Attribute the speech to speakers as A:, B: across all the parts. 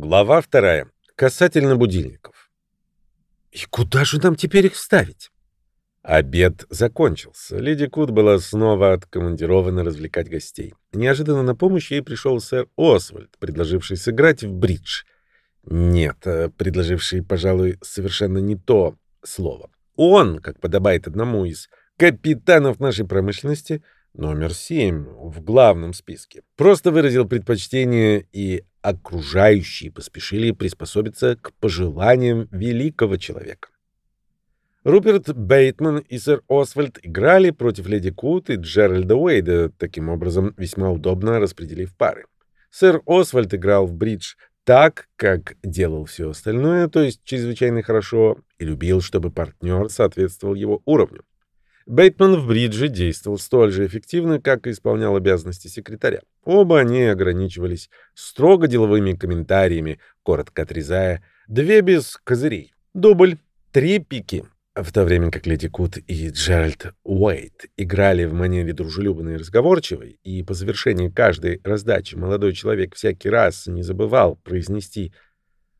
A: Глава вторая. Касательно будильников.
B: И куда же нам теперь их ставить?
A: Обед закончился. Леди Кут была снова откомандирована развлекать гостей. Неожиданно на помощь ей пришел сэр Освальд, предложивший сыграть в бридж. Нет, э, предложивший, пожалуй, совершенно не то слово. Он, как подобает одному из капитанов нашей промышленности, номер семь в главном списке, просто выразил предпочтение, и окружающие поспешили приспособиться к пожеланиям великого человека. Руперт Бейтман и сэр Освальд играли против леди Кут и Джеральда Уэйда, таким образом весьма удобно распределив пары. Сэр Освальд играл в бридж так, как делал все остальное, то есть чрезвычайно хорошо, и любил, чтобы партнер соответствовал его уровню. Бейтман в бридже действовал столь же эффективно, как и исполнял обязанности секретаря. Оба они ограничивались строго деловыми комментариями, коротко отрезая «две без козырей», «дубль», «три пики», в то время как Леди Кут и Джеральд Уэйт играли в манере дружелюбной и разговорчивой, и по завершении каждой раздачи молодой человек всякий раз не забывал произнести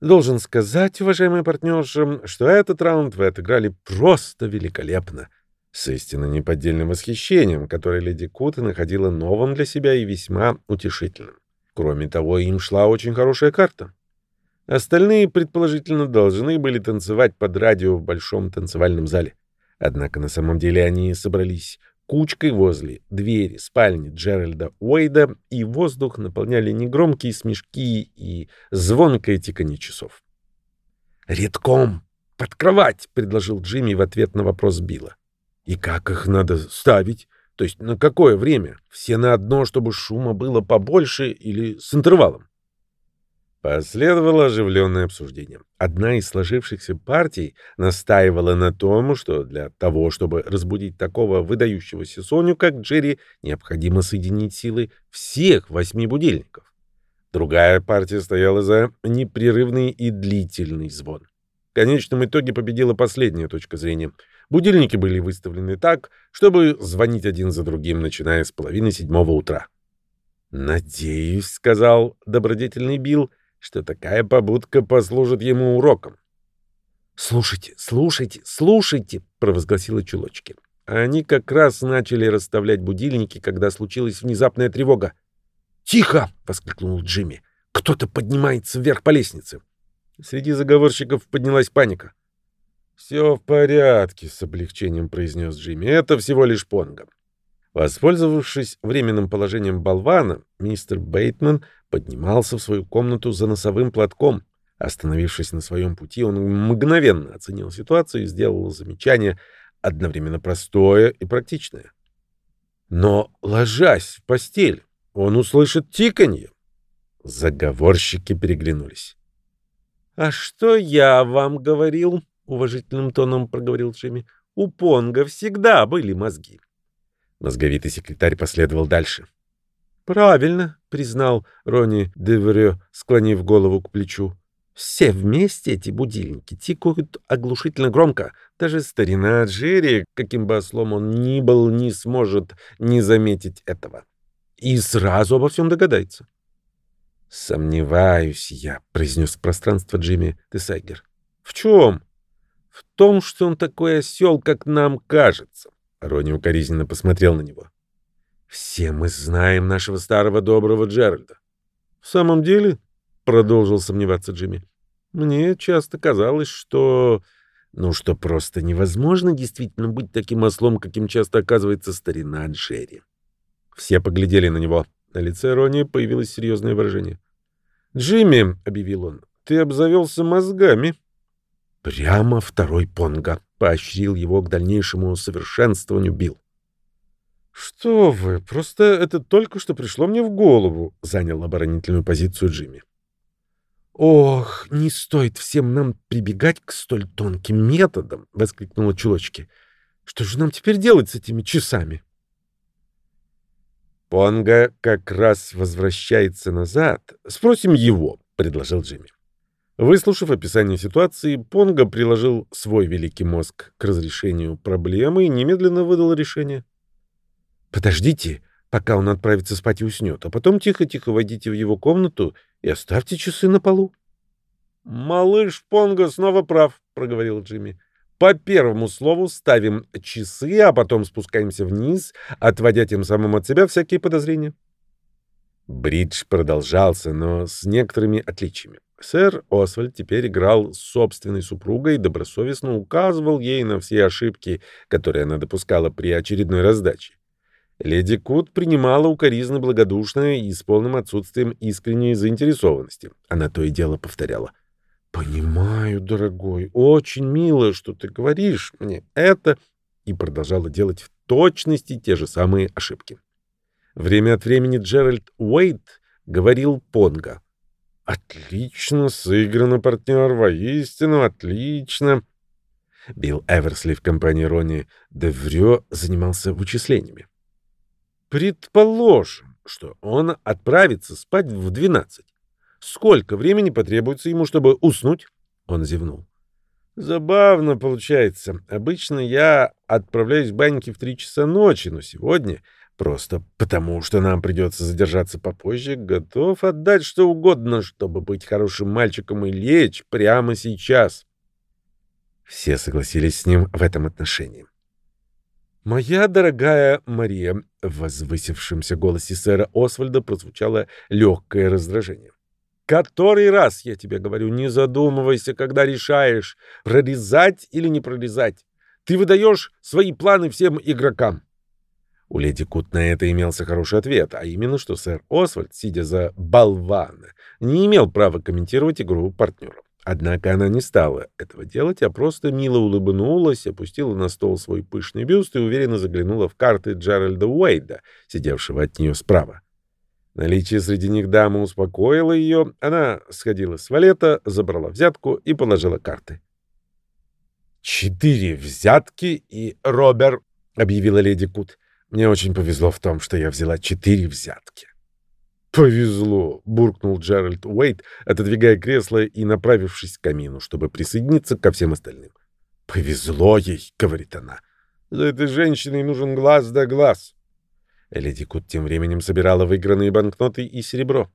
A: «Должен сказать, уважаемые партнерши, что этот раунд вы отыграли просто великолепно» с истинно неподдельным восхищением, которое леди Кут находила новым для себя и весьма утешительным. Кроме того, им шла очень хорошая карта. Остальные, предположительно, должны были танцевать под радио в большом танцевальном зале. Однако на самом деле они собрались кучкой возле двери спальни Джеральда Уэйда, и воздух наполняли негромкие смешки и звонкое тиканье часов. «Редком! Под кровать!» — предложил Джимми в ответ на вопрос Билла. И как их надо ставить? То есть на какое время? Все на одно, чтобы шума было побольше или с интервалом? Последовало оживленное обсуждение. Одна из сложившихся партий настаивала на том, что для того, чтобы разбудить такого выдающегося Соню, как Джерри, необходимо соединить силы всех восьми будильников. Другая партия стояла за непрерывный и длительный звон. В конечном итоге победила последняя точка зрения — Будильники были выставлены так, чтобы звонить один за другим, начиная с половины седьмого утра. «Надеюсь», — сказал добродетельный Билл, — «что такая побудка послужит ему уроком». «Слушайте, слушайте, слушайте», — провозгласила Чулочки. Они как раз начали расставлять будильники, когда случилась внезапная тревога. «Тихо!» — воскликнул Джимми. «Кто-то поднимается вверх по лестнице». Среди заговорщиков поднялась паника. «Все в порядке», — с облегчением произнес Джимми. «Это всего лишь Понго». Воспользовавшись временным положением болвана, мистер Бейтман поднимался в свою комнату за носовым платком. Остановившись на своем пути, он мгновенно оценил ситуацию и сделал замечание, одновременно простое и практичное. Но, ложась в постель, он услышит тиканье. Заговорщики переглянулись. «А что я вам говорил?» — уважительным тоном проговорил Джимми. «У Понга всегда были мозги». Мозговитый секретарь последовал дальше. «Правильно», — признал Рони Деврё, склонив голову к плечу. «Все вместе эти будильники тикают оглушительно громко. Даже старина Джерри, каким бы ослом он ни был, не сможет не заметить этого. И сразу обо всем догадается». «Сомневаюсь я», — произнес в пространство Джимми Тесайгер. «В чем?» В том, что он такой осел, как нам кажется. Рони укоризненно посмотрел на него. Все мы знаем нашего старого доброго Джеральда. В самом деле, продолжил сомневаться Джимми, мне часто казалось, что... Ну, что просто невозможно действительно быть таким ослом, каким часто оказывается старина Джерри. Все поглядели на него. На лице Рони появилось серьезное выражение. «Джимми», — объявил он, — «ты обзавелся мозгами». Прямо второй Понга. Поощрил его к дальнейшему совершенствованию Билл. «Что вы, просто это только что пришло мне в голову», — занял оборонительную позицию Джимми. «Ох, не стоит всем нам прибегать к столь тонким методам», — воскликнула Чулочки. «Что же нам теперь делать с этими часами?» «Понга как раз возвращается назад. Спросим его», — предложил Джимми. Выслушав описание ситуации, Понго приложил свой великий мозг к разрешению проблемы и немедленно выдал решение. «Подождите, пока он отправится спать и уснет, а потом тихо-тихо войдите в его комнату и оставьте часы на полу. «Малыш Понго снова прав», — проговорил Джимми. «По первому слову ставим часы, а потом спускаемся вниз, отводя тем самым от себя всякие подозрения». Бридж продолжался, но с некоторыми отличиями. Сэр Освальд теперь играл с собственной супругой и добросовестно указывал ей на все ошибки, которые она допускала при очередной раздаче. Леди Кут принимала укоризны благодушно и с полным отсутствием искренней заинтересованности. Она то и дело повторяла. «Понимаю, дорогой, очень мило, что ты говоришь мне это», и продолжала делать в точности те же самые ошибки. Время от времени Джеральд Уэйт говорил Понга. «Отлично сыграно, партнер, воистину отлично». Билл Эверсли в компании Ронни Деврё занимался вычислениями. «Предположим, что он отправится спать в двенадцать. Сколько времени потребуется ему, чтобы уснуть?» Он зевнул. «Забавно получается. Обычно я отправляюсь в баньки в три часа ночи, но сегодня Просто потому, что нам придется задержаться попозже, готов отдать что угодно, чтобы быть хорошим мальчиком и лечь прямо сейчас. Все согласились с ним в этом отношении. «Моя дорогая Мария», — в возвысившемся голосе сэра Освальда прозвучало легкое раздражение. «Который раз я тебе говорю, не задумывайся, когда решаешь, прорезать или не прорезать. Ты выдаешь свои планы всем игрокам. У леди Кут на это имелся хороший ответ, а именно, что сэр Освальд, сидя за болвана, не имел права комментировать игру партнеров. Однако она не стала этого делать, а просто мило улыбнулась, опустила на стол свой пышный бюст и уверенно заглянула в карты Джеральда Уэйда, сидевшего от нее справа. Наличие среди них дамы успокоило ее, она сходила с валета, забрала взятку и положила карты. «Четыре взятки и Робер», — объявила леди Кут. Мне очень повезло в том, что я взяла четыре взятки. «Повезло!» — буркнул Джеральд Уэйт, отодвигая кресло и направившись к камину, чтобы присоединиться ко всем остальным. «Повезло ей!» — говорит она. «За этой женщиной нужен глаз да глаз!» Леди Кут тем временем собирала выигранные банкноты и серебро.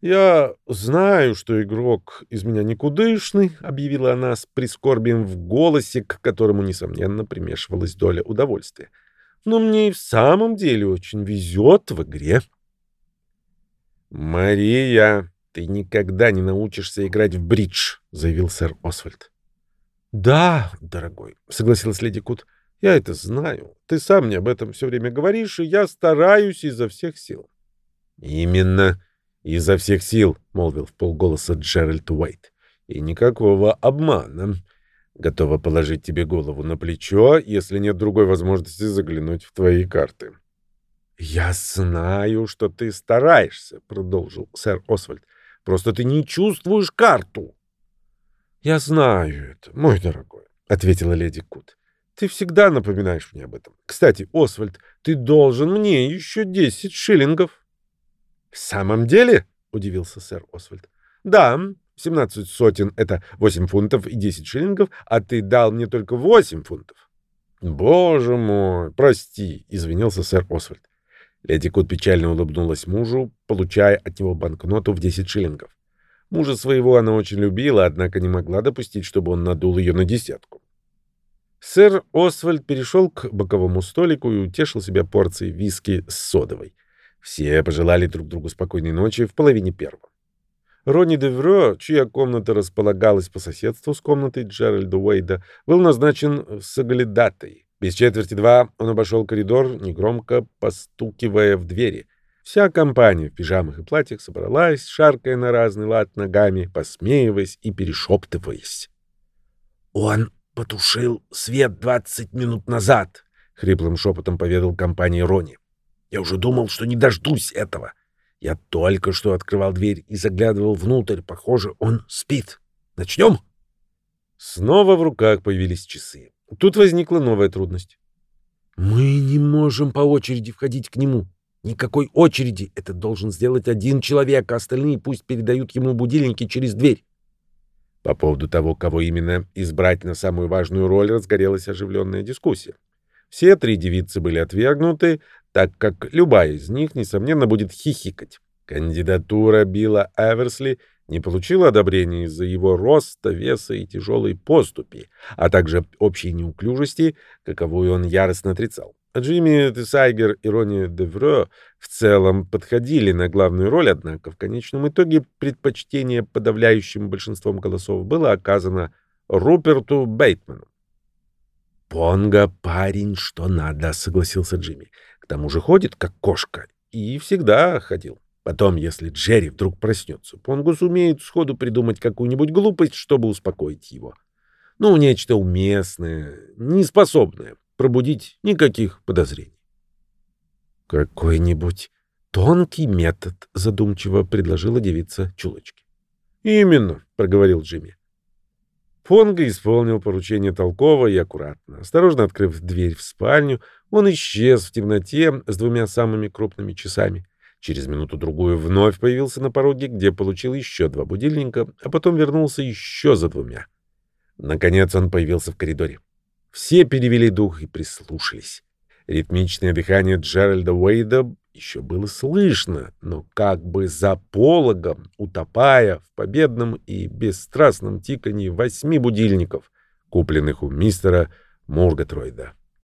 A: «Я знаю, что игрок из меня никудышный», — объявила она с прискорбием в голосе, к которому, несомненно, примешивалась доля удовольствия но мне и в самом деле очень везет в игре. «Мария, ты никогда не научишься играть в бридж», — заявил сэр Освальд. «Да, дорогой», — согласилась леди Кут, — «я это знаю. Ты сам мне об этом все время говоришь, и я стараюсь изо всех сил». «Именно изо всех сил», — молвил в полголоса Джеральд Уайт. «И никакого обмана. Готова положить тебе голову на плечо, если нет другой возможности заглянуть в твои карты. «Я знаю, что ты стараешься», — продолжил сэр Освальд. «Просто ты не чувствуешь карту». «Я знаю это, мой дорогой», — ответила леди Кут. «Ты всегда напоминаешь мне об этом. Кстати, Освальд, ты должен мне еще десять шиллингов». «В самом деле?» — удивился сэр Освальд. «Да, 17 сотен — это 8 фунтов и 10 шиллингов, а ты дал мне только 8 фунтов. Боже мой, прости, извинился сэр Освальд. Леди Кут печально улыбнулась мужу, получая от него банкноту в 10 шиллингов. Мужа своего она очень любила, однако не могла допустить, чтобы он надул ее на десятку. Сэр Освальд перешел к боковому столику и утешил себя порцией виски с содовой. Все пожелали друг другу спокойной ночи в половине первого. Ронни Девро, чья комната располагалась по соседству с комнатой Джеральда Уэйда, был назначен соглядатой. Без четверти два он обошел коридор, негромко постукивая в двери. Вся компания в пижамах и платьях собралась, шаркая на разный лад ногами, посмеиваясь и перешептываясь. «Он потушил свет двадцать минут назад», — хриплым шепотом поведал компании Рони. «Я уже думал, что не дождусь этого». Я только что открывал дверь и заглядывал внутрь. Похоже, он спит. Начнем? Снова в руках появились часы. Тут возникла новая трудность. Мы не можем по очереди входить к нему. Никакой очереди. Это должен сделать один человек, а остальные пусть передают ему будильники через дверь. По поводу того, кого именно избрать на самую важную роль, разгорелась оживленная дискуссия. Все три девицы были отвергнуты, так как любая из них, несомненно, будет хихикать. Кандидатура Билла Эверсли не получила одобрения из-за его роста, веса и тяжелой поступи, а также общей неуклюжести, каковую он яростно отрицал. Джимми Тесайгер и Ронни Деврё в целом подходили на главную роль, однако в конечном итоге предпочтение подавляющим большинством голосов было оказано Руперту Бейтману.
B: «Понга парень, что надо», — согласился Джимми. «К тому же ходит, как кошка, и всегда ходил. Потом, если Джерри вдруг проснется, Понгу сумеет сходу придумать какую-нибудь глупость, чтобы успокоить его. Ну, нечто уместное, неспособное пробудить никаких подозрений.
A: «Какой-нибудь тонкий метод», — задумчиво предложила девица чулочки.
B: «Именно», — проговорил Джимми.
A: Понго исполнил поручение толково и аккуратно. Осторожно открыв дверь в спальню, он исчез в темноте с двумя самыми крупными часами. Через минуту-другую вновь появился на пороге, где получил еще два будильника, а потом вернулся еще за двумя. Наконец он появился в коридоре. Все перевели дух и прислушались. Ритмичное дыхание Джеральда Уэйда еще было слышно, но как бы за пологом, утопая в победном и бесстрастном тиканье восьми будильников, купленных у мистера Мургатройда.